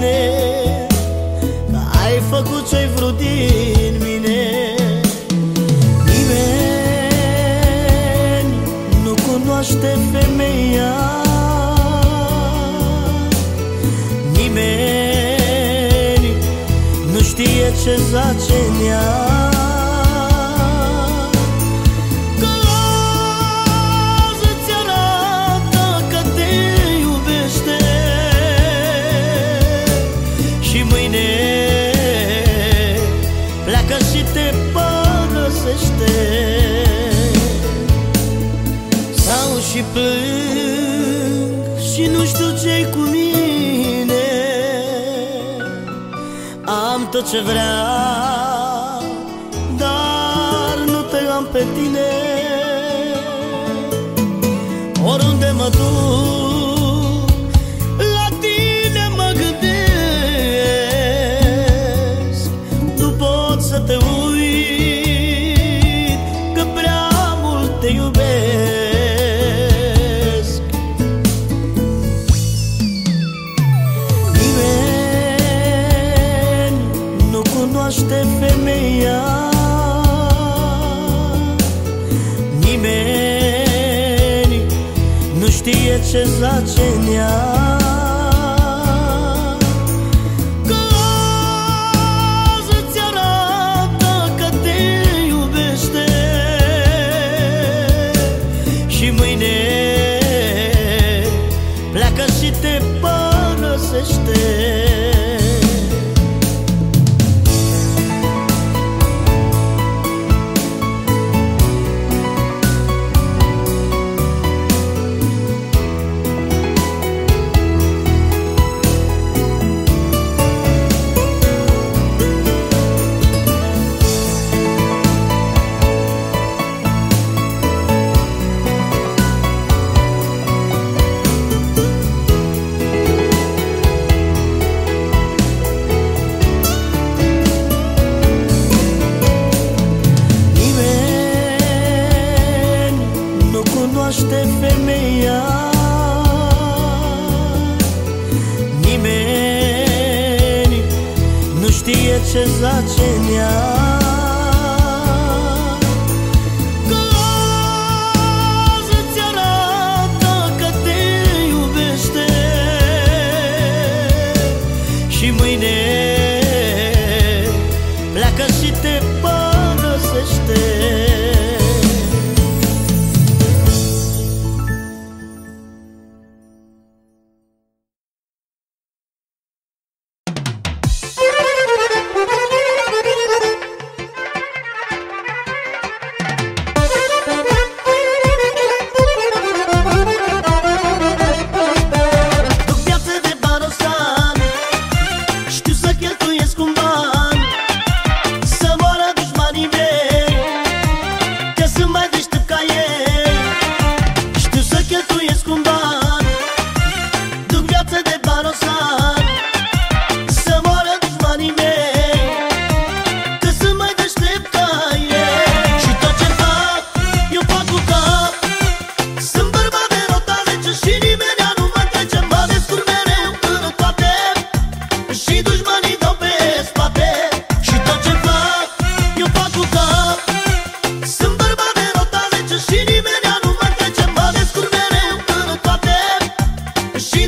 tine Că ai făcut ce-ai vrut din mine. Nimeni nu cunoaște femeia. Nimeni nu știe ce zace în ea. tot ce vrea. cienia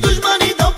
dos manitos.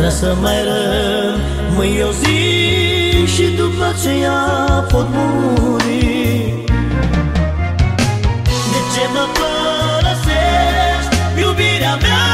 vrea să mai rămâi o zi Și după aceea pot muri. De ce mă părăsești, iubirea mea?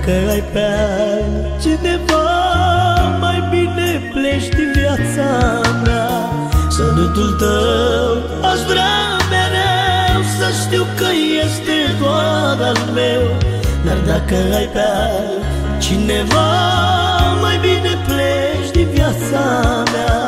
Dacă ai pe cineva Mai bine pleci din viața mea. Sărutul tău aș vrea mereu Să știu că este doar al meu. Dar dacă ai pe cineva Mai bine pleci din viața mea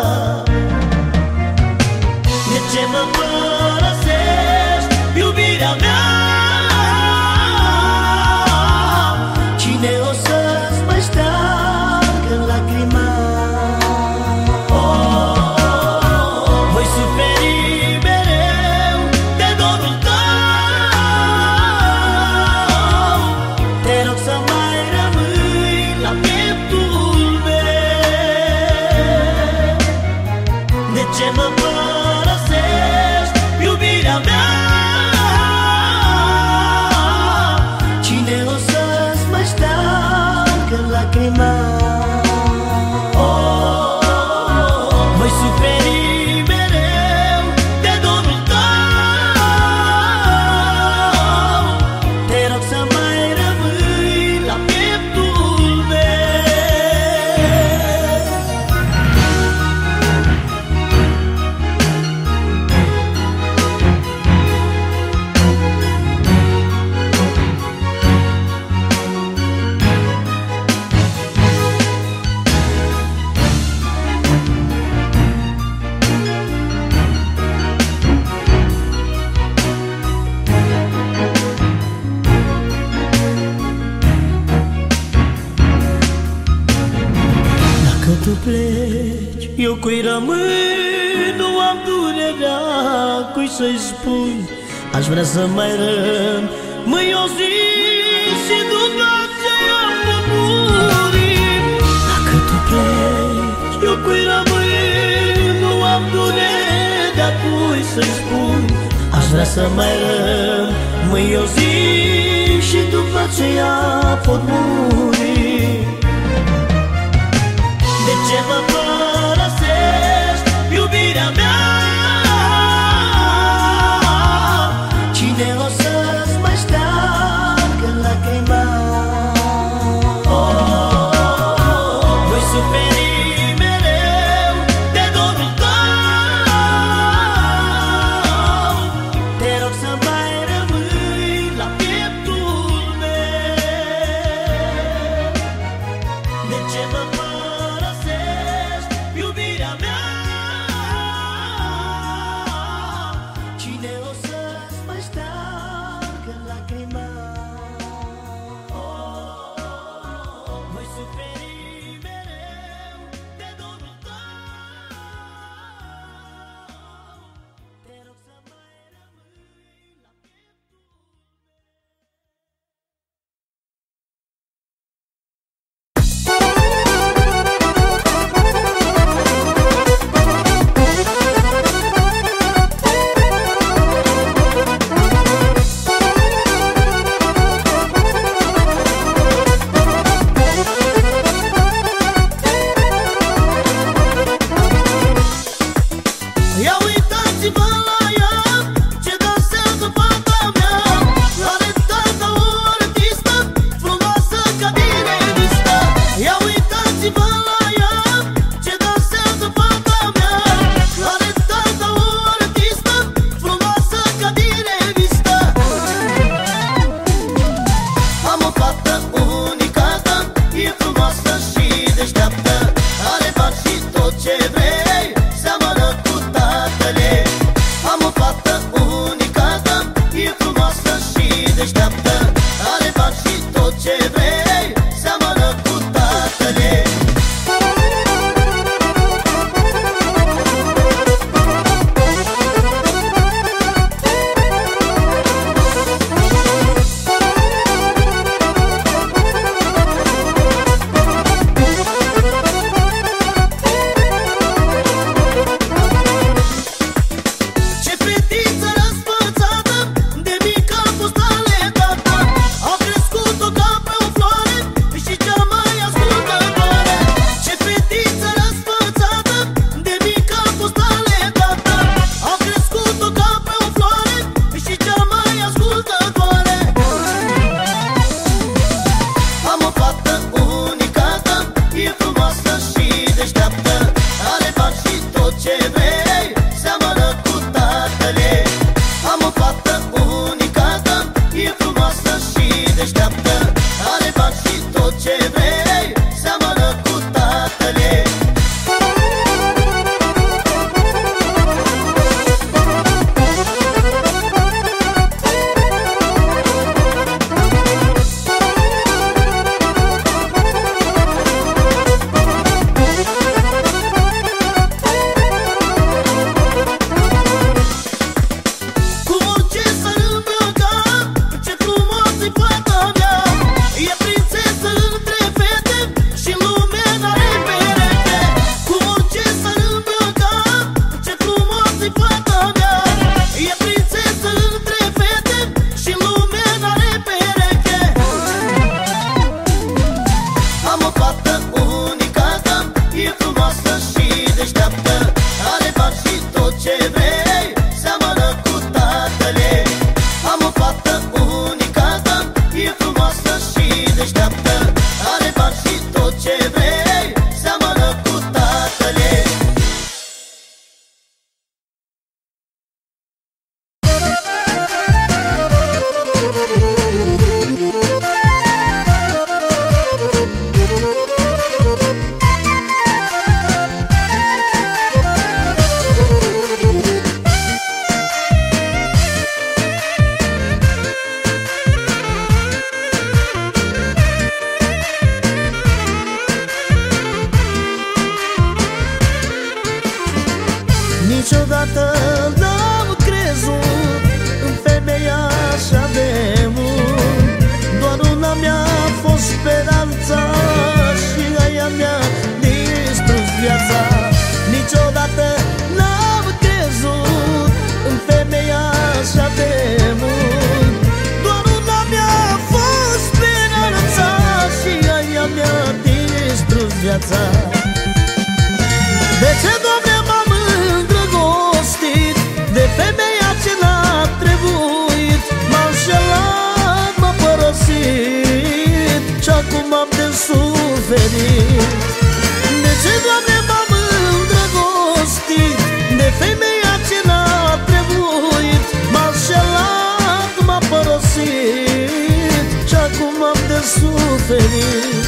vrea să mai rămâi o zi Și după aceea pot muri Dacă tu pleci, eu cui rămân Nu am durerea cui să-i spun. Aș vrea să mai rămâi o zi Și după aceea pot muri feliz.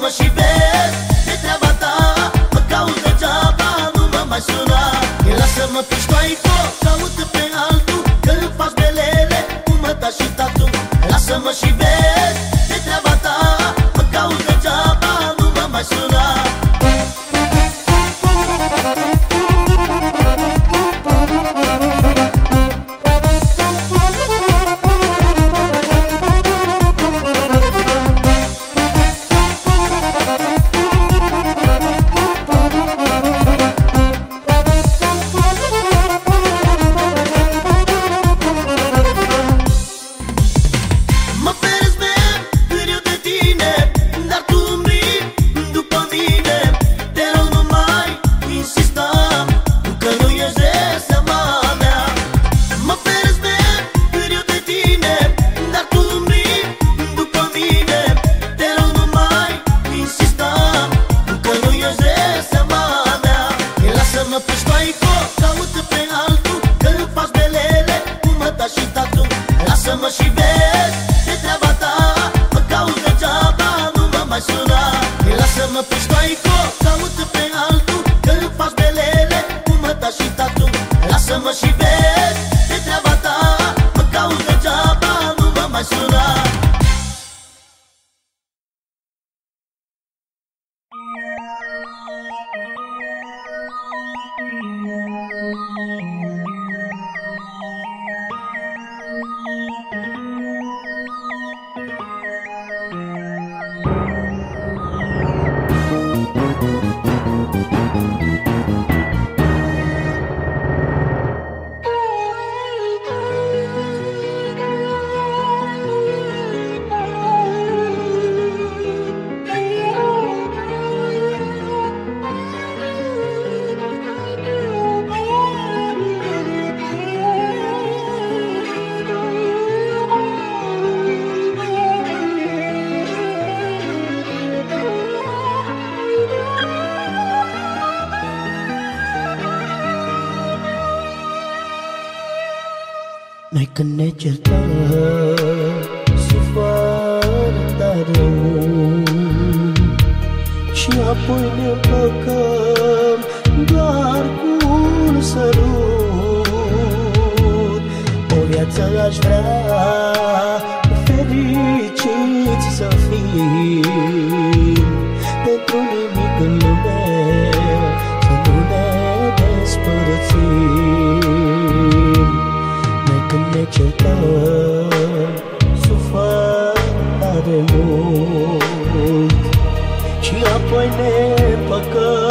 Mă pe Când ne certăm Să fără tare Și apoi ne împăcăm Doar cu un sărut. O viață aș vrea ne certăm Sufăr tare mult. Și apoi ne păcăm